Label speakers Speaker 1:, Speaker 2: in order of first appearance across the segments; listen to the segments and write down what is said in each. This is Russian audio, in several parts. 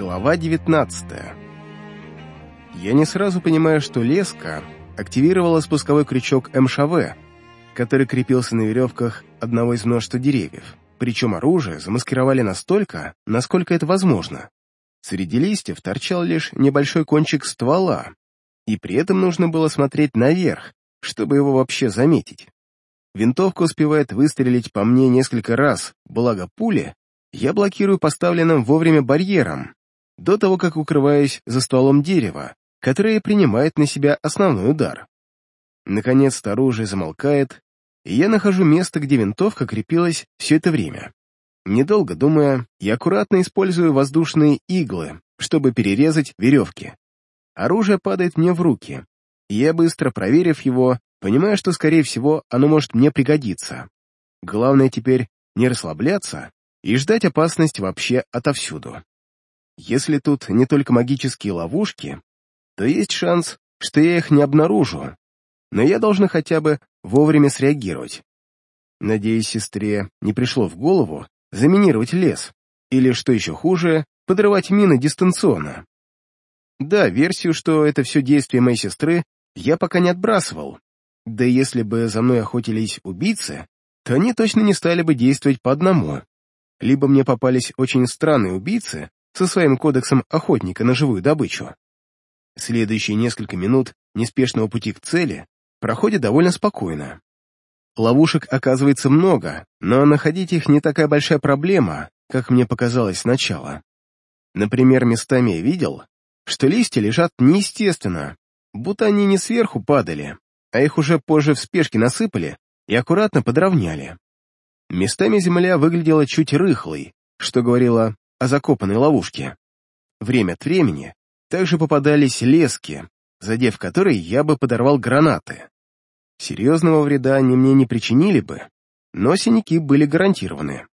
Speaker 1: Глава 19 Я не сразу понимаю, что леска активировала спусковой крючок МШВ, который крепился на веревках одного из множества деревьев, причем оружие замаскировали настолько, насколько это возможно. Среди листьев торчал лишь небольшой кончик ствола, и при этом нужно было смотреть наверх, чтобы его вообще заметить. Винтовка успевает выстрелить по мне несколько раз, благо пули я блокирую поставленным вовремя барьером, до того, как укрываюсь за стволом дерева, которое принимает на себя основной удар. Наконец-то оружие замолкает, и я нахожу место, где винтовка крепилась все это время. Недолго думая, я аккуратно использую воздушные иглы, чтобы перерезать веревки. Оружие падает мне в руки, и я, быстро проверив его, понимаю, что, скорее всего, оно может мне пригодиться. Главное теперь не расслабляться и ждать опасность вообще отовсюду. Если тут не только магические ловушки, то есть шанс, что я их не обнаружу, но я должна хотя бы вовремя среагировать. Надеюсь, сестре не пришло в голову заминировать лес, или, что еще хуже, подрывать мины дистанционно. Да, версию, что это все действие моей сестры, я пока не отбрасывал. Да если бы за мной охотились убийцы, то они точно не стали бы действовать по одному. Либо мне попались очень странные убийцы со своим кодексом охотника на живую добычу. Следующие несколько минут неспешного пути к цели проходят довольно спокойно. Ловушек оказывается много, но находить их не такая большая проблема, как мне показалось сначала. Например, местами я видел, что листья лежат неестественно, будто они не сверху падали, а их уже позже в спешке насыпали и аккуратно подровняли. Местами земля выглядела чуть рыхлой, что говорило о закопанной ловушке. Время от времени также попадались лески, задев которые я бы подорвал гранаты. Серьезного вреда они мне не причинили бы, но синяки были гарантированы.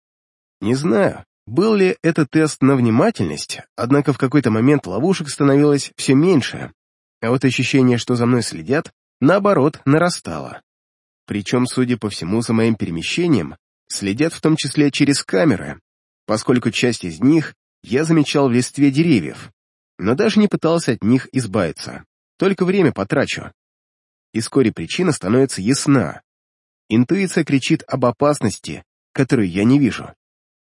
Speaker 1: Не знаю, был ли это тест на внимательность, однако в какой-то момент ловушек становилось все меньше, а вот ощущение, что за мной следят, наоборот, нарастало. Причем, судя по всему, за моим перемещением следят в том числе через камеры, поскольку часть из них я замечал в листве деревьев, но даже не пытался от них избавиться, только время потрачу и вскоре причина становится ясна. Интуиция кричит об опасности, которую я не вижу.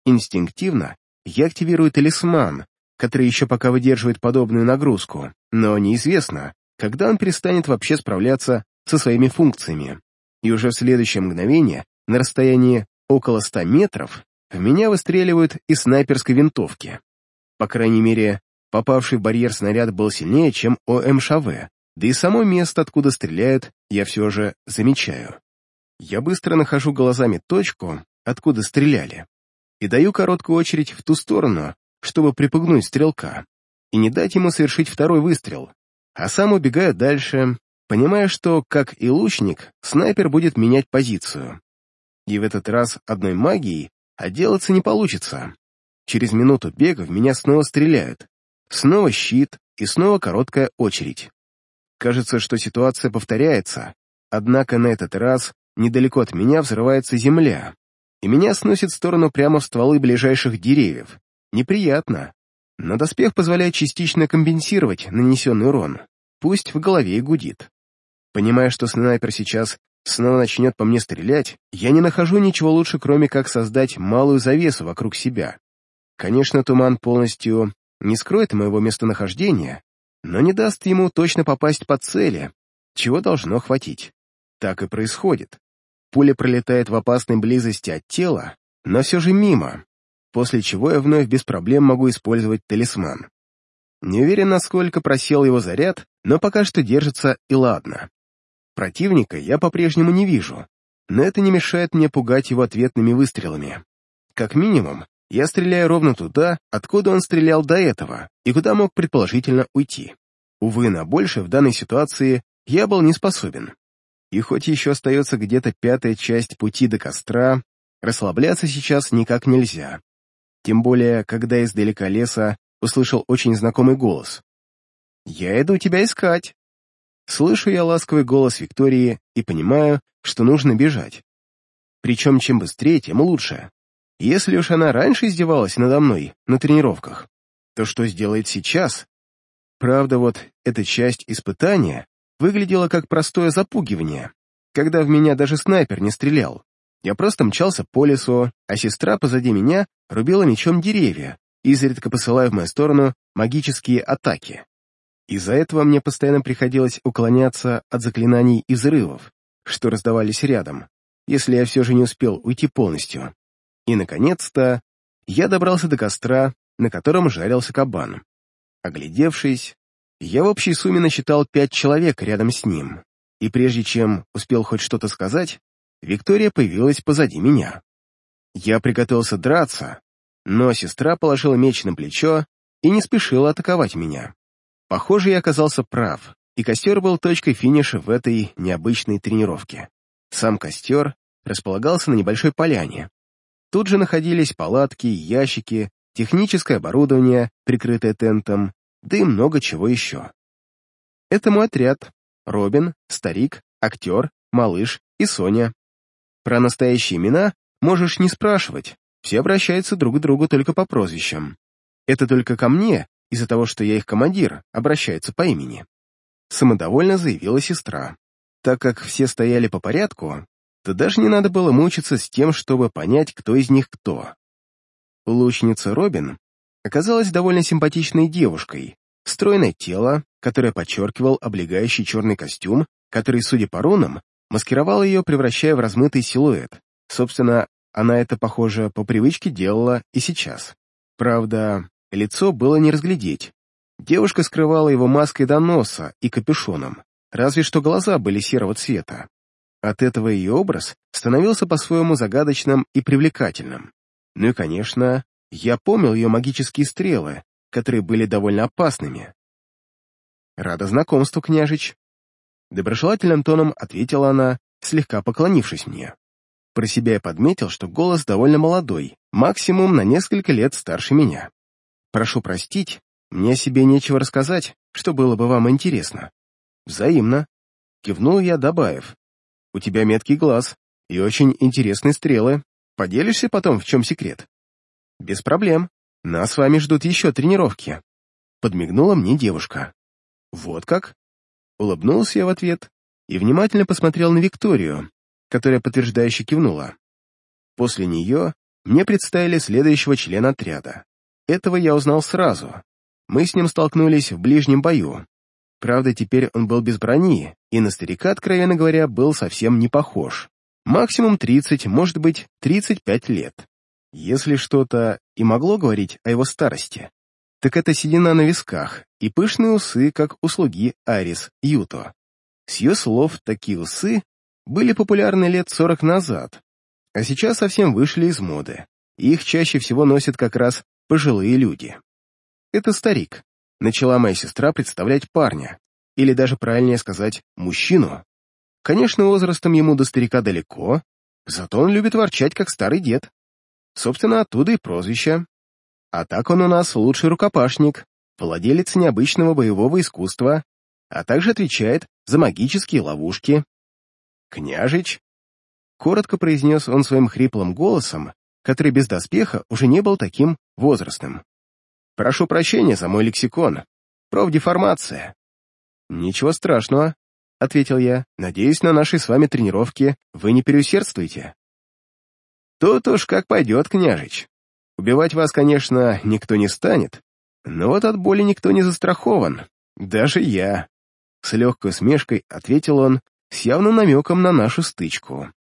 Speaker 1: Инстинктивно я активирую талисман, который еще пока выдерживает подобную нагрузку, но неизвестно, когда он перестанет вообще справляться со своими функциями. И уже в следующее мгновение, на расстоянии около 100 метров, меня выстреливают из снайперской винтовки. По крайней мере, попавший в барьер снаряд был сильнее, чем ОМШВ, да и само место, откуда стреляют, я все же замечаю. Я быстро нахожу глазами точку, откуда стреляли, и даю короткую очередь в ту сторону, чтобы припугнуть стрелка, и не дать ему совершить второй выстрел, а сам убегаю дальше, понимая, что, как и лучник, снайпер будет менять позицию. И в этот раз одной магией отделаться не получится. Через минуту бега в меня снова стреляют. Снова щит и снова короткая очередь. Кажется, что ситуация повторяется, однако на этот раз недалеко от меня взрывается земля, и меня сносит в сторону прямо в стволы ближайших деревьев. Неприятно, но доспех позволяет частично компенсировать нанесенный урон, пусть в голове и гудит. Понимая, что снайпер сейчас снова начнет по мне стрелять, я не нахожу ничего лучше, кроме как создать малую завесу вокруг себя. Конечно, туман полностью не скроет моего местонахождения, но не даст ему точно попасть по цели, чего должно хватить. Так и происходит. Пуля пролетает в опасной близости от тела, но все же мимо, после чего я вновь без проблем могу использовать талисман. Не уверен, насколько просел его заряд, но пока что держится и ладно. Противника я по-прежнему не вижу, но это не мешает мне пугать его ответными выстрелами. Как минимум, я стреляю ровно туда, откуда он стрелял до этого, и куда мог предположительно уйти. Увы, на больше в данной ситуации я был не способен. И хоть еще остается где-то пятая часть пути до костра, расслабляться сейчас никак нельзя. Тем более, когда издалека леса услышал очень знакомый голос. «Я иду тебя искать!» Слышу я ласковый голос Виктории и понимаю, что нужно бежать. Причем чем быстрее, тем лучше. Если уж она раньше издевалась надо мной на тренировках, то что сделает сейчас? Правда, вот эта часть испытания выглядела как простое запугивание, когда в меня даже снайпер не стрелял. Я просто мчался по лесу, а сестра позади меня рубила мечом деревья, изредка посылая в мою сторону магические атаки. Из-за этого мне постоянно приходилось уклоняться от заклинаний и взрывов, что раздавались рядом, если я все же не успел уйти полностью. И, наконец-то, я добрался до костра, на котором жарился кабан. Оглядевшись, я в общей сумме насчитал пять человек рядом с ним, и прежде чем успел хоть что-то сказать, Виктория появилась позади меня. Я приготовился драться, но сестра положила меч на плечо и не спешила атаковать меня. Похоже, я оказался прав, и костер был точкой финиша в этой необычной тренировке. Сам костер располагался на небольшой поляне. Тут же находились палатки, ящики, техническое оборудование, прикрытое тентом, да и много чего еще. Это мой отряд. Робин, старик, актер, малыш и Соня. Про настоящие имена можешь не спрашивать, все обращаются друг к другу только по прозвищам. Это только ко мне, из-за того, что я их командир, обращаются по имени. Самодовольно заявила сестра. Так как все стояли по порядку, то даже не надо было мучиться с тем, чтобы понять, кто из них кто. Лучница Робин оказалась довольно симпатичной девушкой, стройное тело, которое подчеркивал облегающий черный костюм, который, судя по рунам, маскировал ее, превращая в размытый силуэт. Собственно, она это, похоже, по привычке делала и сейчас. Правда, лицо было не разглядеть. Девушка скрывала его маской до носа и капюшоном, разве что глаза были серого цвета. От этого ее образ становился по-своему загадочным и привлекательным. Ну и, конечно, я помнил ее магические стрелы, которые были довольно опасными. «Рада знакомству, княжич», Доброжелательным тоном ответила она, слегка поклонившись мне. Про себя я подметил, что голос довольно молодой, максимум на несколько лет старше меня. Прошу простить, мне о себе нечего рассказать, что было бы вам интересно. Взаимно. Кивнул я, добавив. У тебя меткий глаз и очень интересные стрелы. Поделишься потом, в чем секрет? Без проблем. Нас с вами ждут еще тренировки. Подмигнула мне девушка. Вот как? Улыбнулся я в ответ и внимательно посмотрел на Викторию, которая подтверждающе кивнула. После нее мне представили следующего члена отряда. Этого я узнал сразу. Мы с ним столкнулись в ближнем бою. Правда, теперь он был без брони, и на старика, откровенно говоря, был совсем не похож. Максимум 30, может быть, 35 лет. Если что-то и могло говорить о его старости, так это седина на висках и пышные усы, как у слуги Арис Юто. С ее слов, такие усы были популярны лет сорок назад, а сейчас совсем вышли из моды, их чаще всего носят как раз пожилые люди. Это старик. Начала моя сестра представлять парня, или даже правильнее сказать, мужчину. Конечно, возрастом ему до старика далеко, зато он любит ворчать, как старый дед. Собственно, оттуда и прозвище. А так он у нас лучший рукопашник, владелец необычного боевого искусства, а также отвечает за магические ловушки. «Княжич?» — коротко произнес он своим хриплым голосом, который без доспеха уже не был таким возрастным. «Прошу прощения за мой лексикон. Профдеформация». «Ничего страшного», — ответил я. «Надеюсь, на нашей с вами тренировке вы не переусердствуете». «Тут уж как пойдет, княжич. Убивать вас, конечно, никто не станет, но вот от боли никто не застрахован, даже я. С легкой смешкой ответил он, с явным намеком на нашу стычку.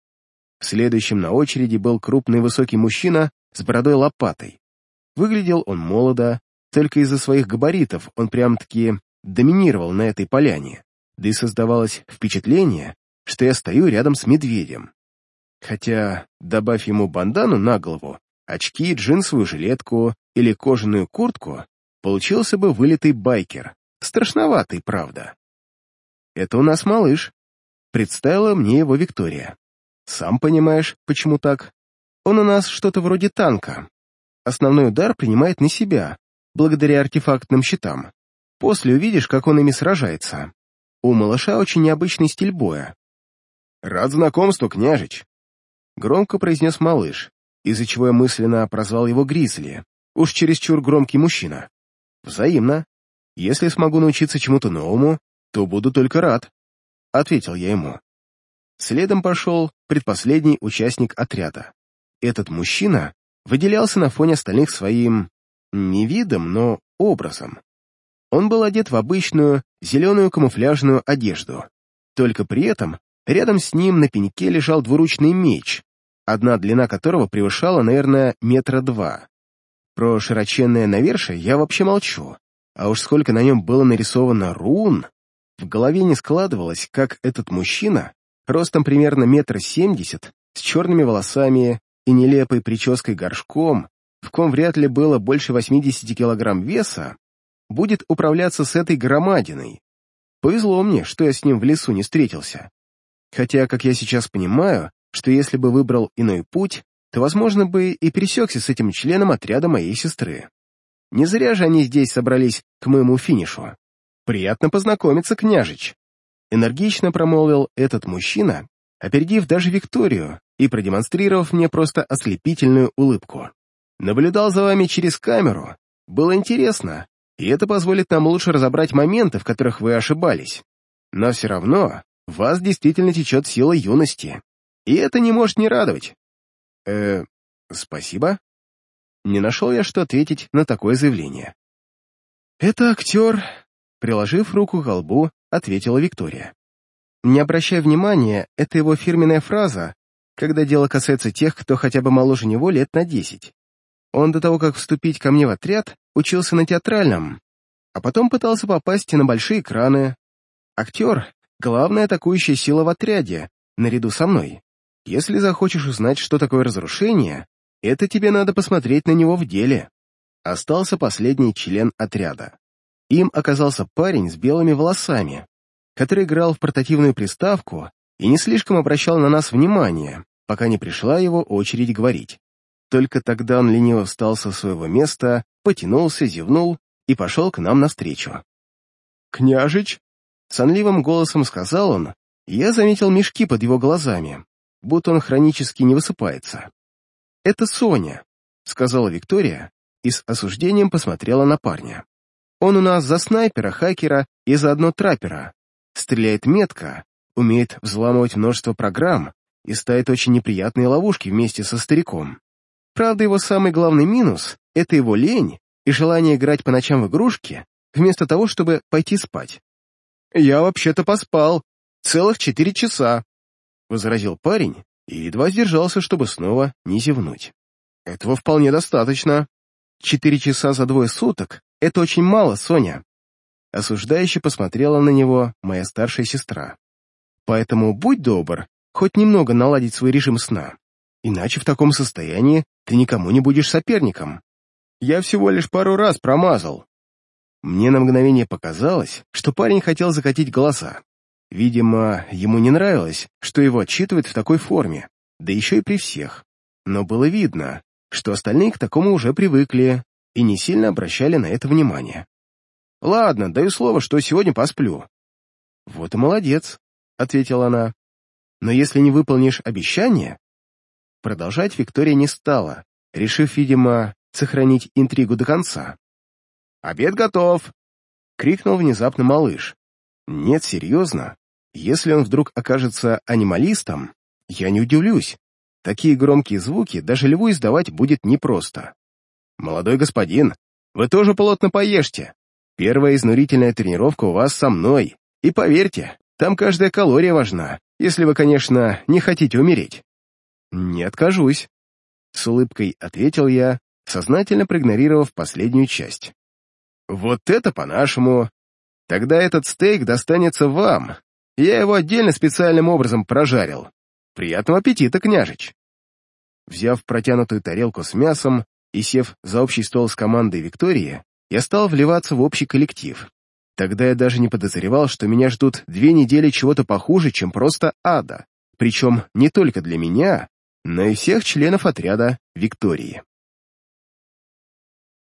Speaker 1: Следующим на очереди был крупный высокий мужчина с бородой-лопатой. Выглядел он молодо, только из-за своих габаритов он прям-таки доминировал на этой поляне, да и создавалось впечатление, что я стою рядом с медведем. Хотя, добавь ему бандану на голову, очки, джинсовую жилетку или кожаную куртку, получился бы вылитый байкер. Страшноватый, правда. «Это у нас малыш», — представила мне его Виктория. «Сам понимаешь, почему так. Он у нас что-то вроде танка. Основной удар принимает на себя, благодаря артефактным щитам. После увидишь, как он ими сражается. У малыша очень необычный стиль боя». «Рад знакомству, княжич», — громко произнес малыш, из-за чего я мысленно прозвал его Гризли, уж чересчур громкий мужчина. Взаимно. Если смогу научиться чему-то новому, то буду только рад, — ответил я ему. Следом пошел предпоследний участник отряда. Этот мужчина выделялся на фоне остальных своим не видом, но образом. Он был одет в обычную зеленую камуфляжную одежду. Только при этом рядом с ним на пеньке лежал двуручный меч, одна длина которого превышала, наверное, метра два. Про широченное навершие я вообще молчу, а уж сколько на нем было нарисовано рун, в голове не складывалось, как этот мужчина, ростом примерно метр семьдесят, с черными волосами и нелепой прической горшком, в ком вряд ли было больше 80 килограмм веса, будет управляться с этой громадиной. Повезло мне, что я с ним в лесу не встретился. Хотя, как я сейчас понимаю, что если бы выбрал иной путь, то, возможно, бы и пересекся с этим членом отряда моей сестры. Не зря же они здесь собрались к моему финишу. Приятно познакомиться, княжич. Энергично промолвил этот мужчина, опередив даже Викторию и продемонстрировав мне просто ослепительную улыбку. Наблюдал за вами через камеру. Было интересно, и это позволит нам лучше разобрать моменты, в которых вы ошибались. Но все равно в вас действительно течет сила юности, и это не может не радовать. Э, спасибо. Не нашел я, что ответить на такое заявление. Это актер, приложив руку к колбу, ответила Виктория. Не обращай внимания, это его фирменная фраза, когда дело касается тех, кто хотя бы моложе него лет на десять. Он до того, как вступить ко мне в отряд, учился на театральном, а потом пытался попасть на большие экраны. Актер — главная атакующая сила в отряде, наряду со мной. Если захочешь узнать, что такое разрушение, это тебе надо посмотреть на него в деле. Остался последний член отряда. Им оказался парень с белыми волосами, который играл в портативную приставку и не слишком обращал на нас внимание, пока не пришла его очередь говорить. Только тогда он лениво встал со своего места, потянулся, зевнул и пошел к нам навстречу. «Княжич?» — сонливым голосом сказал он, я заметил мешки под его глазами, будто он хронически не высыпается. «Это Соня», — сказала Виктория и с осуждением посмотрела на парня. «Он у нас за снайпера, хакера и заодно траппера. Стреляет метко, умеет взламывать множество программ и ставит очень неприятные ловушки вместе со стариком. Правда, его самый главный минус — это его лень и желание играть по ночам в игрушки, вместо того, чтобы пойти спать. «Я вообще-то поспал. Целых четыре часа», — возразил парень и едва сдержался, чтобы снова не зевнуть. «Этого вполне достаточно. Четыре часа за двое суток — это очень мало, Соня». Осуждающе посмотрела на него моя старшая сестра. «Поэтому будь добр, хоть немного наладить свой режим сна. Иначе в таком состоянии ты никому не будешь соперником. Я всего лишь пару раз промазал. Мне на мгновение показалось, что парень хотел закатить глаза. Видимо, ему не нравилось, что его отчитывают в такой форме, да еще и при всех. Но было видно, что остальные к такому уже привыкли и не сильно обращали на это внимание. «Ладно, даю слово, что сегодня посплю». «Вот и молодец», — ответила она. «Но если не выполнишь обещание, Продолжать Виктория не стала, решив, видимо, сохранить интригу до конца. «Обед готов!» — крикнул внезапно малыш. «Нет, серьезно. Если он вдруг окажется анималистом, я не удивлюсь. Такие громкие звуки даже льву издавать будет непросто. Молодой господин, вы тоже плотно поешьте. Первая изнурительная тренировка у вас со мной. И поверьте, там каждая калория важна, если вы, конечно, не хотите умереть. «Не откажусь», — с улыбкой ответил я, сознательно проигнорировав последнюю часть. «Вот это по-нашему. Тогда этот стейк достанется вам. Я его отдельно специальным образом прожарил. Приятного аппетита, княжич!» Взяв протянутую тарелку с мясом и сев за общий стол с командой Виктории, я стал вливаться в общий коллектив. Тогда я даже не подозревал, что меня ждут две недели чего-то похуже, чем просто ада. Причем не только для меня, но и всех членов отряда Виктории.